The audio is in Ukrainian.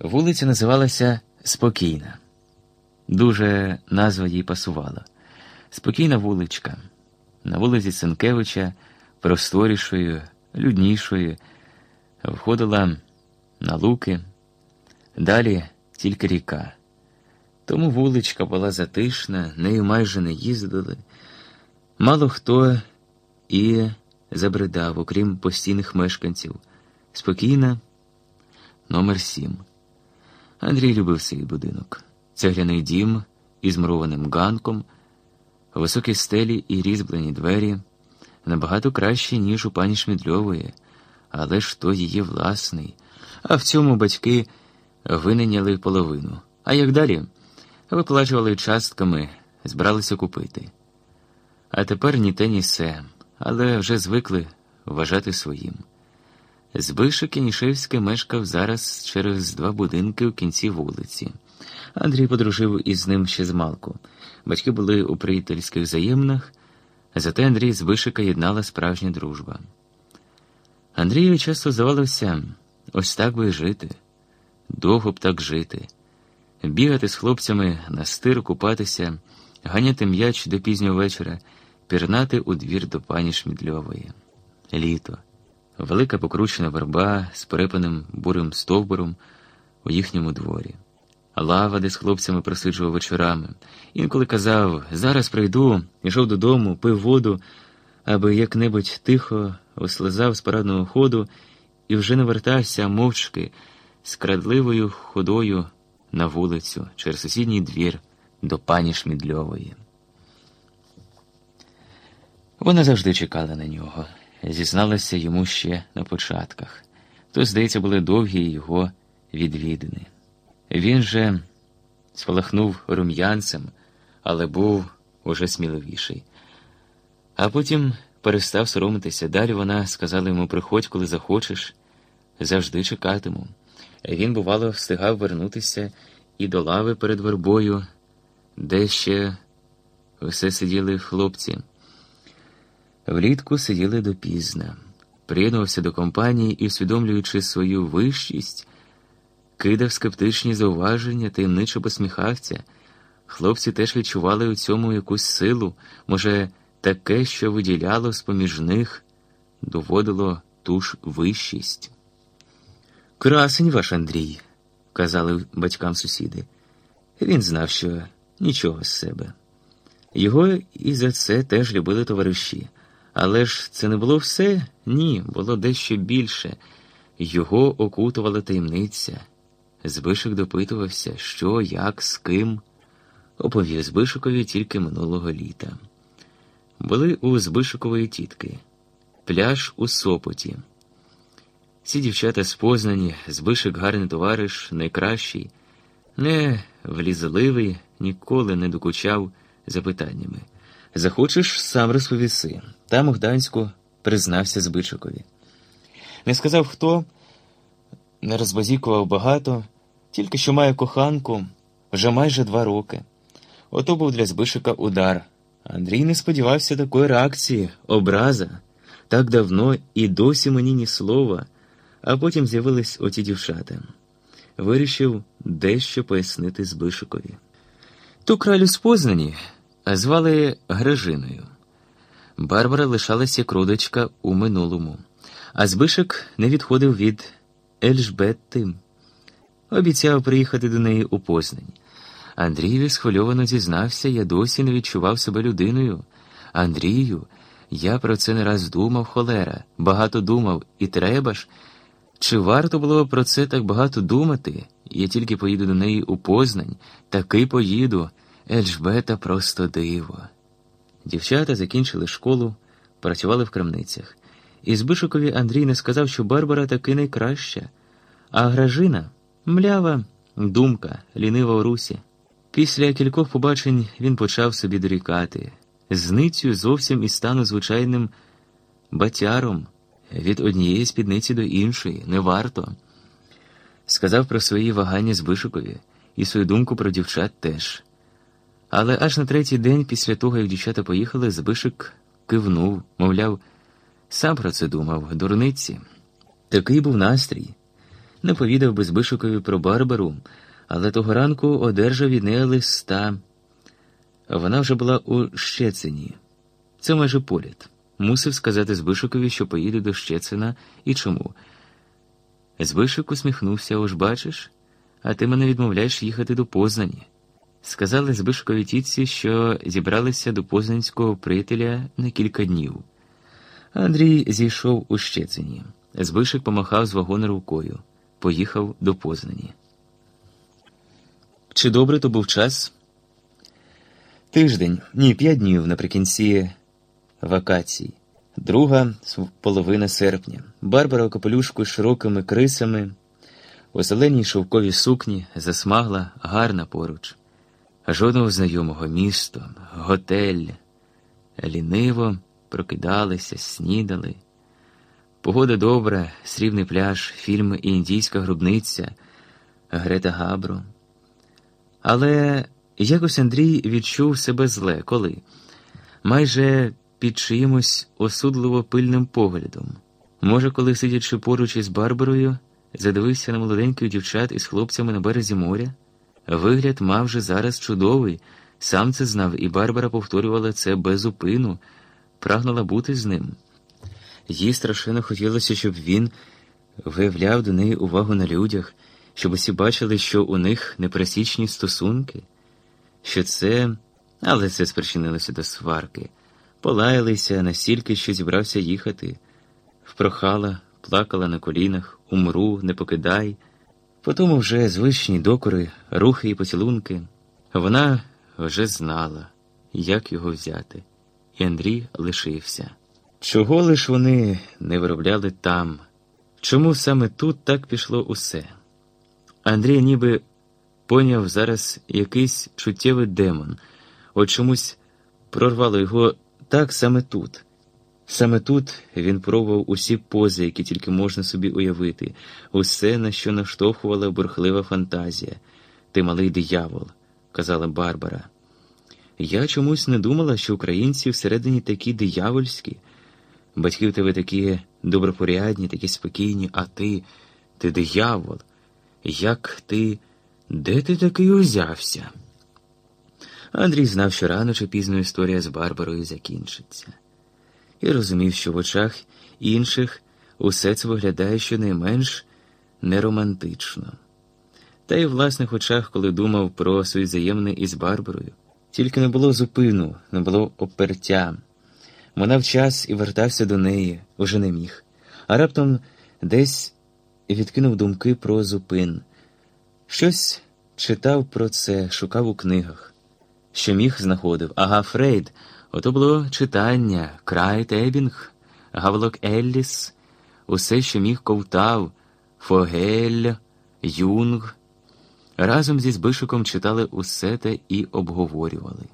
Вулиця називалася Спокійна. Дуже назва їй пасувала. Спокійна вуличка. На вулиці Сенкевича, просторішою, люднішою, входила на луки, далі тільки ріка. Тому вуличка була затишна, нею майже не їздили. Мало хто і забридав, окрім постійних мешканців. Спокійна, номер сім. Андрій любив свій будинок. Цегляний дім із мурованим ганком, високі стелі і різьблені двері набагато кращі, ніж у пані Шмідльової, але ж то її власний. А в цьому батьки винайняли половину. А як далі? Виплачували частками, збиралися купити. А тепер ні те, ні се, але вже звикли вважати своїм. Збишек Янішевський мешкав зараз через два будинки у кінці вулиці. Андрій подружив із ним ще змалку. Батьки були у приятельських взаємнах, зате Андрій з Бишика єднала справжня дружба. Андрію часто здавалося, ось так би жити, довго б так жити, бігати з хлопцями на стир, купатися, ганяти м'яч до пізнього вечора, пірнати у двір до пані Шмідльової. Літо. Велика покручена верба з перепаним бурим стовбуром у їхньому дворі. Лава, де з хлопцями просиджував вечорами. Інколи казав зараз прийду, йшов додому, пив воду, аби як-небудь тихо вислизав з парадного ходу і вже не вертався мовчки з крадливою ходою на вулицю через сусідній двір до пані Шмідльової. Вона завжди чекала на нього зізналася йому ще на початках. То, здається, були довгі його відвідини. Він же спалахнув рум'янцем, але був уже сміливіший. А потім перестав соромитися. Далі вона сказала йому приходь, коли захочеш, завжди чекатиму. Він, бувало, встигав вернутися і до лави перед вербою, де ще все сиділи хлопці. Влітку сиділи допізна, приєднувався до компанії і, усвідомлюючи свою вищість, кидав скептичні зауваження, таємничо посміхався. Хлопці теж відчували у цьому якусь силу, може, таке, що виділяло з поміж них, доводило ту ж вищість. Красень ваш Андрій, казали батькам сусіди. Він знав, що нічого з себе. Його і за це теж любили товариші. Але ж це не було все? Ні, було дещо більше. Його окутувала таємниця. Збишик допитувався, що, як, з ким. Оповів Збишикові тільки минулого літа. Були у Збишикової тітки, пляж у Сопоті. Ці дівчата спознані, Збишик гарний товариш, найкращий, не влізливий, ніколи не докучав запитаннями. Захочеш, сам розповіси. Там у Гданську признався Збичикові. Не сказав хто, не розбазікував багато, тільки що має коханку вже майже два роки. Ото був для Збишика удар. Андрій не сподівався такої реакції, образа. Так давно і досі мені ні слова, а потім з'явились оті дівчата. Вирішив дещо пояснити Збишикові. Ту кралю спознані звали Гражиною. Барбара лишалася як родичка у минулому, а Збишек не відходив від Ельжбетти. Обіцяв приїхати до неї у Познань. Андрієві схвильовано зізнався, я досі не відчував себе людиною. Андрію, я про це не раз думав, холера, багато думав, і треба ж. Чи варто було про це так багато думати? Я тільки поїду до неї у Познань, таки поїду. Ельжбета просто диво. Дівчата закінчили школу, працювали в крамницях. І Збишикові Андрій не сказав, що Барбара таки найкраща, а Гражина млява думка, лінива у русі. Після кількох побачень він почав собі дорікати, зницю зовсім із стану звичайним батяром від однієї спідниці до іншої, не варто. Сказав про свої вагання Збишикові і свою думку про дівчат теж. Але аж на третій день після того, як дівчата поїхали, Збишик кивнув, мовляв, сам про це думав, дурниці. Такий був настрій. не повідав би Збишукові про Барбару, але того ранку одержав від неї листа. Вона вже була у Щецині. Це майже поряд. Мусив сказати Збишукові, що поїде до Щецина і чому. Збишик усміхнувся, уж бачиш, а ти мене відмовляєш їхати до Познані. Сказали Збишкові тітці, що зібралися до познанського приятеля на кілька днів. Андрій зійшов у Щецині. Збишик помахав з вагона рукою, поїхав до Познані. Чи добре то був час? Тиждень, ні, п'ять днів наприкінці вакацій. Друга половина серпня. Барбара у капелюшку з широкими крисами, у зеленій шовковій сукні засмагла гарна поруч. Жодного знайомого місто, готель. Ліниво прокидалися, снідали. Погода добра, срібний пляж, фільм Індійська грубниця, Грета Габро. Але якось Андрій відчув себе зле, коли майже під чиїмось осудливо пильним поглядом. Може, коли, сидячи поруч із Барбарою, задивився на молоденьких дівчат із хлопцями на березі моря. Вигляд мав же зараз чудовий, сам це знав, і Барбара повторювала це без упину, прагнула бути з ним. Їй страшенно хотілося, щоб він виявляв до неї увагу на людях, щоб усі бачили, що у них непересічні стосунки, що це, але це спричинилося до сварки, полаялися настільки, що зібрався їхати, впрохала, плакала на колінах, умру, не покидай. Потому вже звичні докори, рухи і поцілунки. Вона вже знала, як його взяти, і Андрій лишився. Чого лиш вони не виробляли там? Чому саме тут так пішло усе? Андрій ніби поняв зараз якийсь чуттєвий демон, от чомусь прорвало його так саме тут. Саме тут він пробував усі пози, які тільки можна собі уявити, усе, на що наштовхувала бурхлива фантазія. Ти малий диявол, казала Барбара. Я чомусь не думала, що українці всередині такі диявольські. Батьки в тебе такі добропорядні, такі спокійні, а ти, ти диявол. Як ти, де ти такий узявся? Андрій знав, що рано чи пізно історія з Барбарою закінчиться і розумів, що в очах інших усе це виглядає щонайменш неромантично. Та й в власних очах, коли думав про свій взаємне із Барбарою, тільки не було зупину, не було опертя. Минав час і вертався до неї, уже не міг, а раптом десь відкинув думки про зупин. Щось читав про це, шукав у книгах, що міг знаходив. Ага, Фрейд. Ото було читання, Крайт Ебінг, Гавлок Елліс, усе, що міг ковтав, Фогель, Юнг. Разом зі Збишиком читали усе те і обговорювали.